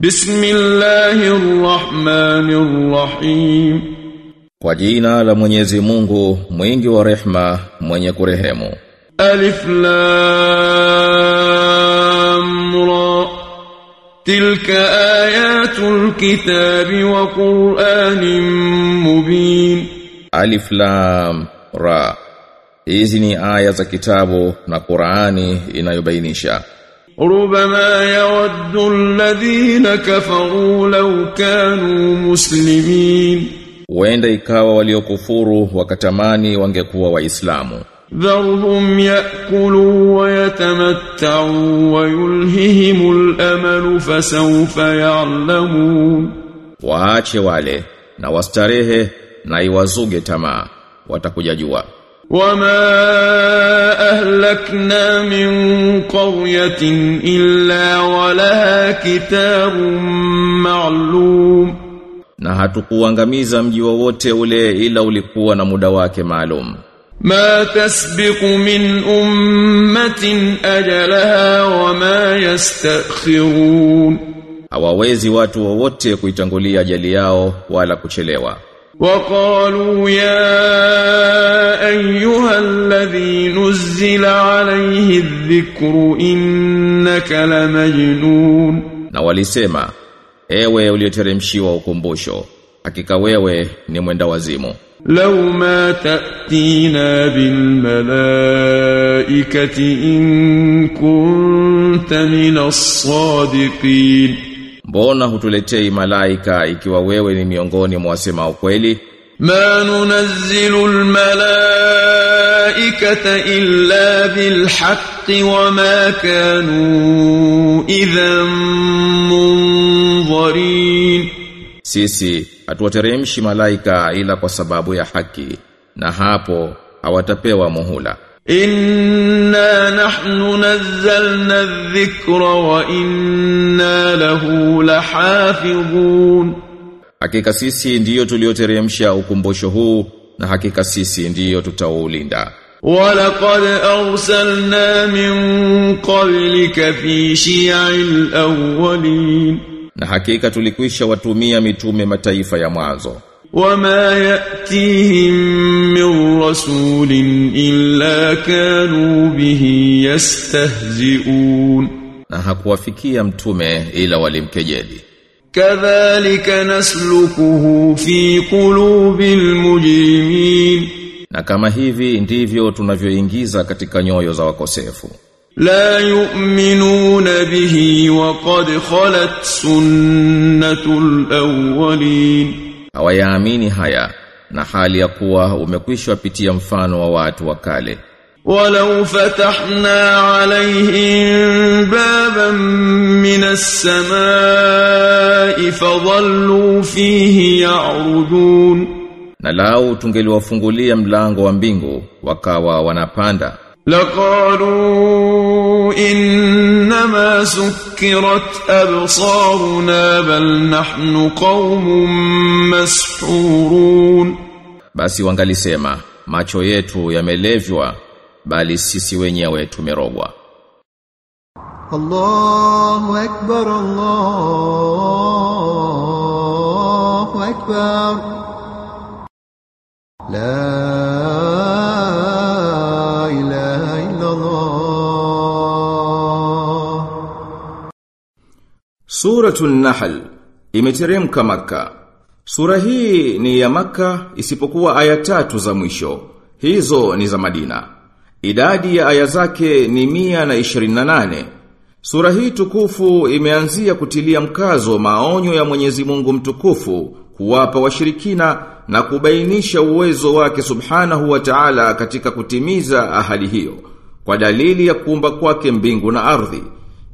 Bismillahirrahmanirrahim. Kwa jina la Mwenyezi Mungu mwingi wa rehma mwenye kurehemu. Alif Lam Ra. Tilka ayatul kitabi wa Qur'anin mubin. Alif Lam Ra. Hizi ni aya za kitabu na Qur'ani inayobainisha. ربما يود الذين كفروا لو كانوا مسلمين Huenda ikawa waliokufuru wakatamani wangekuwa Waislamu. ذرهم يأكلوا ويتمتعوا ويلههم الأمل فسوف يعلمون Waache wale na wastarehe na iwazuge tamaa. Watakuja jua. وما أهلكنا من قرية إلا ولها كتاب معلوم Na hatukuangamiza mji wowote ule ila ulikuwa na muda wake maalum. ما تسبق من أمة أجلها وما يستأخرون Hawawezi watu wowote kuitangulia ajali yao wala kuchelewa. وقالوا يا أيها الذي نزل عليه الذكر إنك لمجنون Na walisema, ewe ulioteremshiwa ukumbusho, hakika wewe ni mwenda wazimu. لو ما تأتينا بالملائكة إن كنت من الصادقين Mbona hutuletei malaika ikiwa wewe ni miongoni mwa wasema ukweli? Ma nunazzilu almalaikata illa bilhaqqi wama kanu idhan munzarin Sisi hatuwateremshi malaika ila kwa sababu ya haki na hapo hawatapewa muhula إنا نحن نزلنا الذكر وإنا له لحافظون Hakika sisi ndiyo tulioteremsha ukumbusho huu, na hakika sisi ndiyo tutaulinda. ولقد أرسلنا من قبلك في شيع الأولين Na hakika tulikwisha watumia mitume mataifa ya mwanzo. وما يأتيهم من رسول إلا كانوا به يستهزئون Na hakuwafikia mtume ila walimkejeli. كذلك نسلكه في قلوب المجرمين Na kama hivi ndivyo tunavyoingiza katika nyoyo za wakosefu. لا يؤمنون به وقد خلت سنة الأولين Hawayaamini haya na hali ya kuwa umekwisha pitia mfano wa watu wa kale. ولو فتحنا عليهم بابا من السماء فظلوا فيه يعرجون Na lau tungeliwafungulia mlango wa mbingu wakawa wanapanda لقالوا إنما سكرت أبصارنا بل نحن قوم مسحورون basi wangalisema macho yetu yamelevywa bali sisi wenyewe tumerogwa. الله أكبر الله أكبر لا Suratul Nahl imeteremka maka. Sura hii ni ya maka isipokuwa aya tatu za mwisho. Hizo ni za Madina. Idadi ya aya zake ni mia na ishirini na nane. Sura hii tukufu imeanzia kutilia mkazo maonyo ya Mwenyezi Mungu mtukufu kuwapa washirikina na kubainisha uwezo wake Subhanahu wa Ta'ala katika kutimiza ahadi hiyo kwa dalili ya kuumba kwake mbingu na ardhi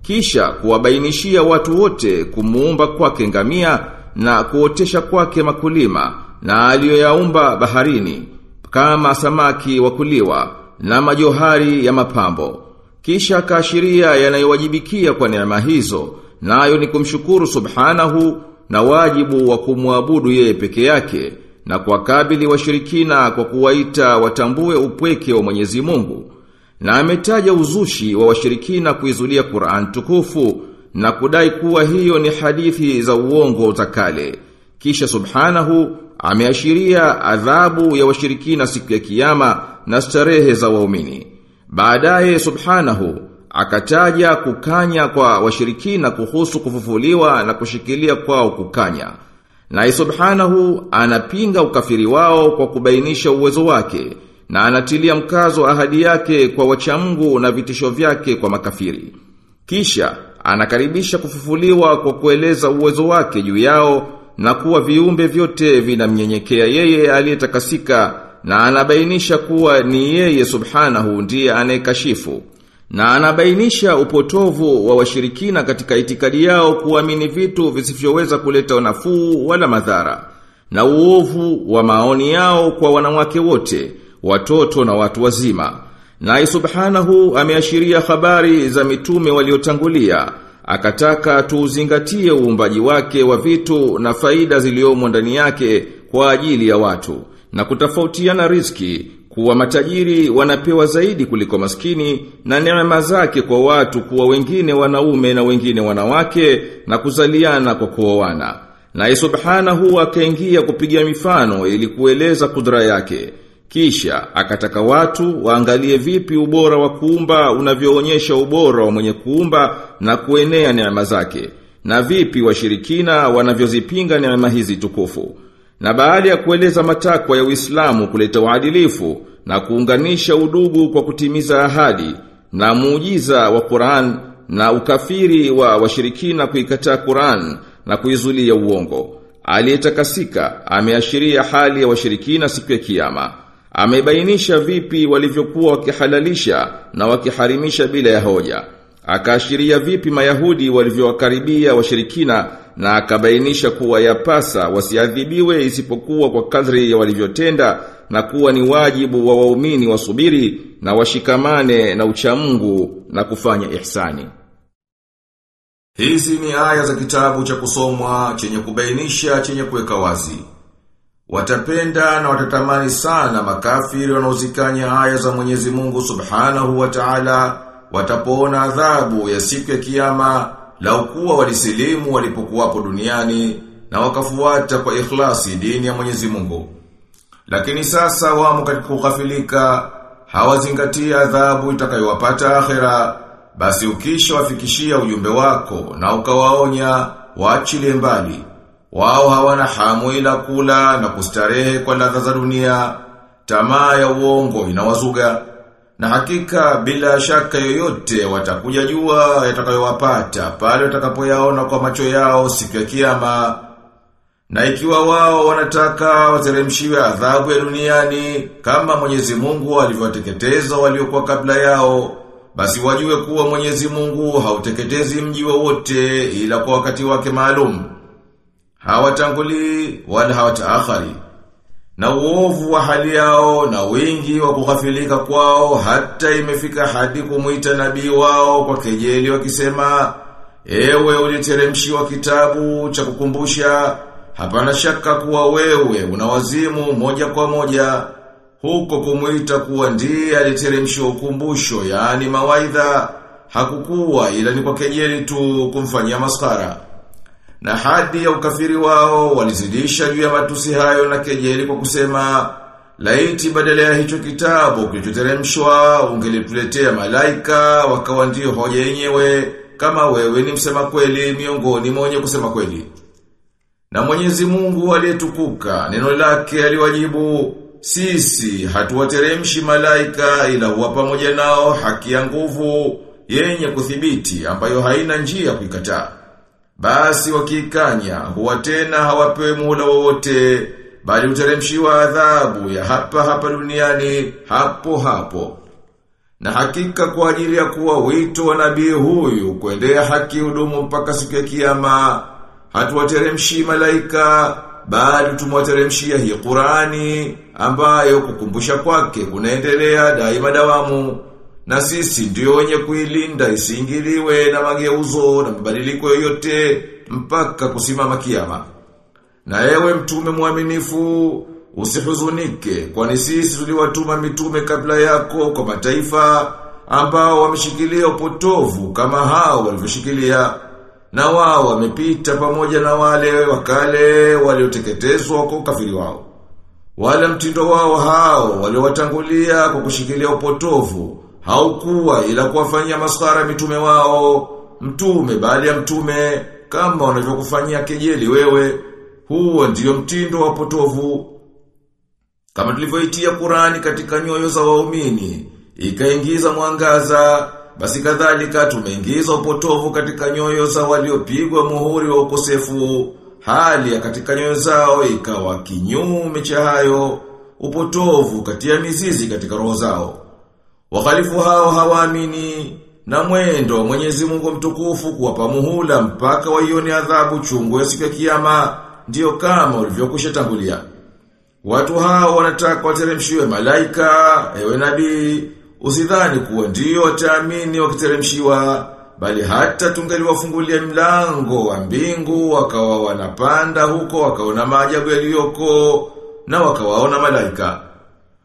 kisha kuwabainishia watu wote kumuumba kwake ngamia na kuotesha kwake makulima na aliyoyaumba baharini kama samaki wakuliwa na majohari ya mapambo. Kisha kaashiria yanayowajibikia kwa neema hizo nayo ni kumshukuru subhanahu na wajibu wa kumwabudu yeye peke yake na kuwakabili washirikina kwa kuwaita watambue upweke wa Mwenyezi Mungu na ametaja uzushi wa washirikina kuizulia Qur'an tukufu na kudai kuwa hiyo ni hadithi za uongo za kale. Kisha subhanahu ameashiria adhabu ya washirikina siku ya kiyama na starehe za waumini. Baadaye subhanahu akataja kukanya kwa washirikina kuhusu kufufuliwa na kushikilia kwao kukanya. Na subhanahu anapinga ukafiri wao kwa kubainisha uwezo wake na anatilia mkazo ahadi yake kwa wachamgu na vitisho vyake kwa makafiri. Kisha anakaribisha kufufuliwa kwa kueleza uwezo wake juu yao na kuwa viumbe vyote vinamnyenyekea yeye aliyetakasika na anabainisha kuwa ni yeye subhanahu ndiye anayekashifu na anabainisha upotovu wa washirikina katika itikadi yao kuamini vitu visivyoweza kuleta nafuu wala madhara na uovu wa maoni yao kwa wanawake wote watoto na watu wazima. Na subhanahu ameashiria habari za mitume waliotangulia akataka tuuzingatie uumbaji wake wa vitu na faida ziliomo ndani yake kwa ajili ya watu na kutafautiana riski kuwa matajiri wanapewa zaidi kuliko maskini na neema zake kwa watu kuwa wengine wanaume na wengine wanawake na kuzaliana kwa kuoana. Na subhanahu akaingia kupiga mifano ili kueleza kudra yake kisha akataka watu waangalie vipi ubora wa kuumba unavyoonyesha ubora wa mwenye kuumba na kuenea neema zake na vipi washirikina wanavyozipinga neema hizi tukufu. Na baada ya kueleza matakwa ya Uislamu kuleta uadilifu na kuunganisha udugu kwa kutimiza ahadi na muujiza wa Qur'an na ukafiri wa washirikina kuikataa Qur'an na kuizulia uongo. Aliyetakasika ameashiria hali ya washirikina siku ya kiyama. Amebainisha vipi walivyokuwa wakihalalisha na wakiharimisha bila ya hoja. Akaashiria vipi Mayahudi walivyowakaribia washirikina na akabainisha kuwa yapasa wasiadhibiwe isipokuwa kwa kadri ya walivyotenda na kuwa ni wajibu wa waumini wasubiri na washikamane na uchamungu na kufanya ihsani. Hizi ni aya za kitabu cha kusomwa chenye kubainisha chenye kuweka wazi. Watapenda na watatamani sana makafiri wanaozikanya haya za Mwenyezi Mungu Subhanahu wa Ta'ala watapoona adhabu ya siku ya kiyama lau kuwa walisilimu walipokuwapo duniani na wakafuata kwa ikhlasi dini ya Mwenyezi Mungu. Lakini sasa wamo katika kukafilika hawazingatia adhabu itakayowapata akhera basi ukisha wafikishia ujumbe wako na ukawaonya waachilie mbali wao hawana hamu ila kula na kustarehe kwa ladha za dunia. Tamaa ya uongo inawazuga. Na hakika bila shaka yoyote watakuja jua yatakayowapata pale watakapoyaona kwa macho yao siku ya kiyama. Na ikiwa wao wanataka wateremshiwe adhabu ya duniani kama Mwenyezi Mungu alivyoteketeza waliokuwa kabla yao basi wajue kuwa Mwenyezi Mungu hauteketezi mji wowote ila kwa wakati wake maalum. Hawatanguli wala hawataakhari. Na uovu wa hali yao na wingi wa kughafilika kwao hata imefika hadi kumuita nabii wao kwa kejeli wakisema Ewe uliteremshiwa kitabu cha kukumbusha hapana shaka kuwa wewe una wazimu moja kwa moja huko kumuita kuwa ndiye aliteremshiwa ukumbusho yaani mawaidha hakukuwa ila ni kwa kejeli tu kumfanyia maskara na hadi ya ukafiri wao walizidisha juu ya matusi hayo na kejeli kwa kusema laiti badala ya hicho kitabu kilichoteremshwa ungelituletea malaika wakawa ndio hoja yenyewe kama wewe ni msema kweli miongoni mwenye kusema kweli na Mwenyezi Mungu aliyetukuka neno lake aliwajibu sisi hatuwateremshi malaika ila huwa pamoja nao haki ya nguvu yenye kuthibiti ambayo haina njia kuikataa. Basi wakikanya huwa tena hawapewi muhula wowote bali uteremshiwa adhabu ya hapa hapa duniani hapo hapo. Na hakika kwa ajili ya kuwa wito wa nabii huyu kuendea haki hudumu mpaka siku ya kiyama hatuwateremshi malaika bali tumwateremshia hii Qurani ambayo kukumbusha kwake kunaendelea daima dawamu na sisi ndio wenye kuilinda isiingiliwe na mageuzo na mabadiliko yoyote mpaka kusimama kiyama. Na ewe mtume mwaminifu usihuzunike kwani sisi tuliwatuma mitume kabla yako kwa mataifa ambao wameshikilia upotovu kama hao walivyoshikilia na wao wamepita pamoja na wale wakale walioteketezwa kwa ukafiri wao. Wala mtindo wao hao waliowatangulia kwa kushikilia upotovu haukuwa ila kuwafanyia maskhara mitume wao, mtume baada ya mtume kama wanavyokufanyia kejeli wewe, huo ndiyo mtindo wa potovu. Kama tulivyoitia Qurani katika nyoyo za waumini, ikaingiza mwangaza, basi kadhalika tumeingiza upotovu katika nyoyo za waliopigwa muhuri wa ukosefu, hali ya katika nyoyo zao ikawa kinyume cha hayo, upotovu katia mizizi katika roho zao. Wakhalifu hao hawaamini na mwendo Mwenyezi Mungu mtukufu kuwapa muhula mpaka waione adhabu chungu ya siku ya kiyama ndio kama tangulia. Watu hao wanataka wateremshiwe malaika, ewe nabii, usidhani kuwa ndio wataamini wakiteremshiwa, bali hata tungaliwafungulia mlango wa mbingu wakawa wanapanda huko wakaona maajabu yaliyoko na wakawaona malaika.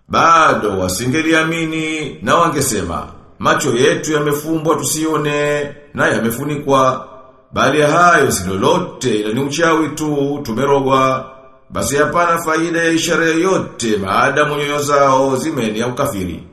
Bado wasingeliamini na wangesema, macho yetu yamefumbwa tusione na yamefunikwa, bali hayo si lolote ila ni uchawi tu tumerogwa. Basi hapana faida ya ishara yoyote maadamu nyoyo zao zimeni ya ukafiri.